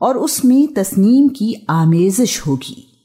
और उसमें तस्नीम की आमेजिश होगी।